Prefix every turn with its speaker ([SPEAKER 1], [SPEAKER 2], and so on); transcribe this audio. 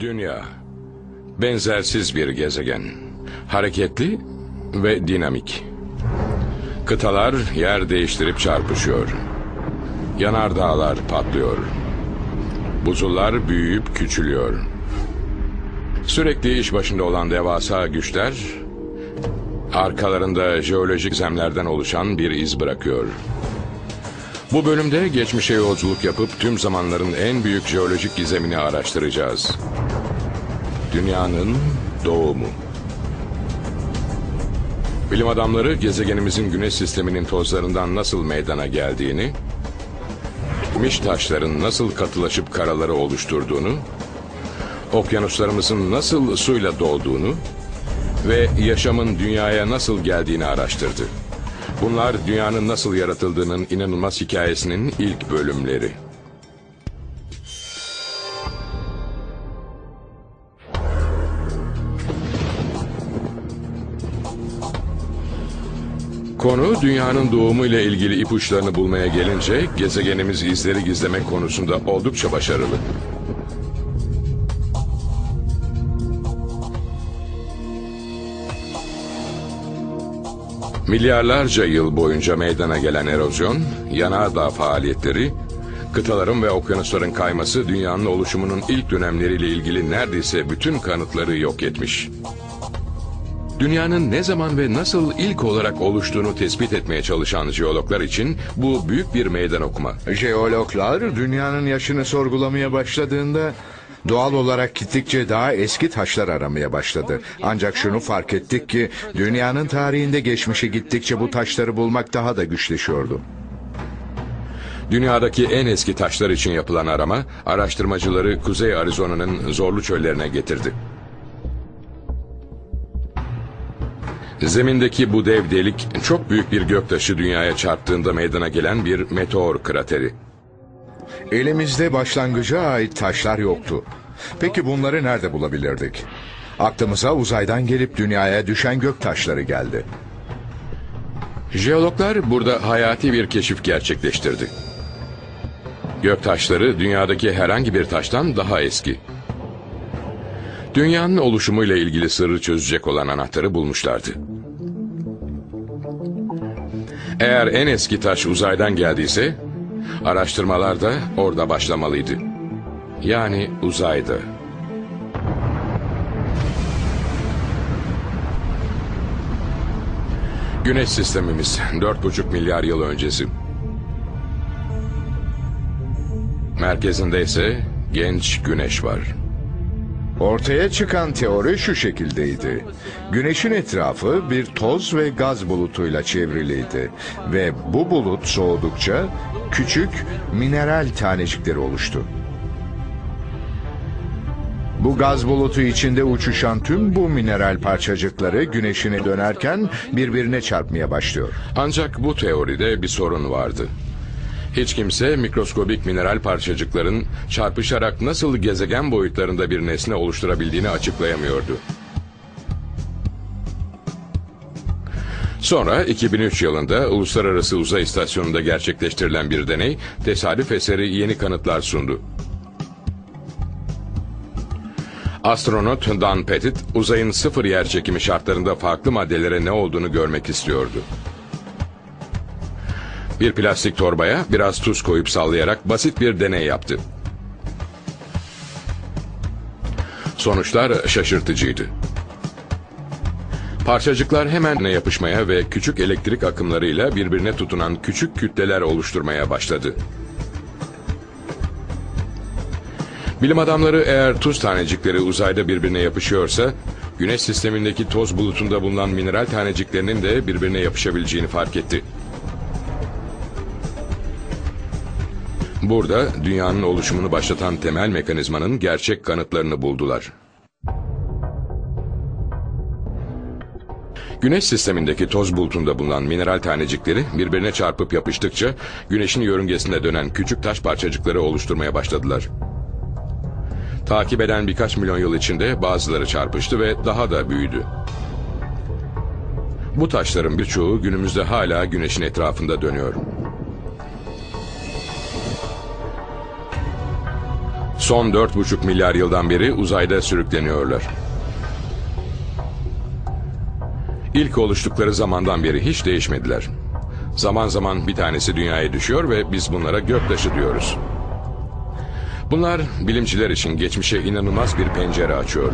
[SPEAKER 1] Dünya benzersiz bir gezegen. Hareketli ve dinamik. Kıtalar yer değiştirip çarpışıyor. Yanardağlar patlıyor. Buzullar büyüyüp küçülüyor. Sürekli iş başında olan devasa güçler arkalarında jeolojik zemlerden oluşan bir iz bırakıyor. Bu bölümde geçmişe yolculuk yapıp tüm zamanların en büyük jeolojik gizemini araştıracağız. Dünyanın doğumu. Bilim adamları gezegenimizin güneş sisteminin tozlarından nasıl meydana geldiğini, miş taşların nasıl katılaşıp karaları oluşturduğunu, okyanuslarımızın nasıl suyla dolduğunu ve yaşamın dünyaya nasıl geldiğini araştırdı. Bunlar dünyanın nasıl yaratıldığının inanılmaz hikayesinin ilk bölümleri. Konu dünyanın doğumu ile ilgili ipuçlarını bulmaya gelince gezegenimiz izleri gizlemek konusunda oldukça başarılı. Milyarlarca yıl boyunca meydana gelen erozyon, yanardağ faaliyetleri, kıtaların ve okyanusların kayması dünyanın oluşumunun ilk dönemleriyle ilgili neredeyse bütün kanıtları yok etmiş. Dünyanın ne zaman ve nasıl ilk olarak oluştuğunu tespit etmeye çalışan jeologlar için bu büyük bir meydan okuma.
[SPEAKER 2] Jeologlar dünyanın yaşını sorgulamaya başladığında doğal olarak gittikçe daha eski taşlar aramaya başladı. Ancak şunu fark ettik ki dünyanın tarihinde geçmişe gittikçe bu taşları bulmak daha da güçleşiyordu.
[SPEAKER 1] Dünyadaki en eski taşlar için yapılan arama, araştırmacıları Kuzey Arizona'nın zorlu çöllerine getirdi. Zemindeki bu dev delik çok büyük bir göktaşı dünyaya çarptığında meydana gelen bir meteor krateri.
[SPEAKER 2] Elimizde başlangıca ait taşlar yoktu. Peki bunları nerede bulabilirdik? Aklımıza uzaydan gelip dünyaya düşen gök taşları geldi.
[SPEAKER 1] Jeologlar burada hayati bir keşif gerçekleştirdi. Gök taşları dünyadaki herhangi bir taştan daha eski. Dünyanın oluşumuyla ilgili sırrı çözecek olan anahtarı bulmuşlardı. Eğer en eski taş uzaydan geldiyse, araştırmalar da orada başlamalıydı. Yani uzayda. Güneş sistemimiz 4,5 milyar yıl öncesi. Merkezinde ise genç güneş var.
[SPEAKER 2] Ortaya çıkan teori şu şekildeydi. Güneşin etrafı bir toz ve gaz bulutuyla çevriliydi ve bu bulut soğudukça küçük mineral tanecikleri oluştu. Bu gaz bulutu içinde uçuşan tüm bu mineral parçacıkları güneşine dönerken birbirine çarpmaya başlıyor.
[SPEAKER 1] Ancak bu teoride bir sorun vardı. Hiç kimse mikroskobik mineral parçacıkların çarpışarak nasıl gezegen boyutlarında bir nesne oluşturabildiğini açıklayamıyordu. Sonra 2003 yılında Uluslararası Uzay İstasyonu'nda gerçekleştirilen bir deney tesadüf eseri yeni kanıtlar sundu. Astronot Dan Pettit uzayın sıfır yer çekimi şartlarında farklı maddelere ne olduğunu görmek istiyordu. Bir plastik torbaya biraz tuz koyup sallayarak basit bir deney yaptı. Sonuçlar şaşırtıcıydı. Parçacıklar hemen yapışmaya ve küçük elektrik akımlarıyla birbirine tutunan küçük kütleler oluşturmaya başladı. Bilim adamları eğer tuz tanecikleri uzayda birbirine yapışıyorsa, güneş sistemindeki toz bulutunda bulunan mineral taneciklerinin de birbirine yapışabileceğini fark etti. Burada dünyanın oluşumunu başlatan temel mekanizmanın gerçek kanıtlarını buldular. Güneş sistemindeki toz bulutunda bulunan mineral tanecikleri birbirine çarpıp yapıştıkça güneşin yörüngesinde dönen küçük taş parçacıkları oluşturmaya başladılar. Takip eden birkaç milyon yıl içinde bazıları çarpıştı ve daha da büyüdü. Bu taşların birçoğu günümüzde hala güneşin etrafında dönüyor. Son 4,5 milyar yıldan beri uzayda sürükleniyorlar. İlk oluştukları zamandan beri hiç değişmediler. Zaman zaman bir tanesi dünyaya düşüyor ve biz bunlara göktaşı diyoruz. Bunlar bilimciler için geçmişe inanılmaz bir pencere açıyor.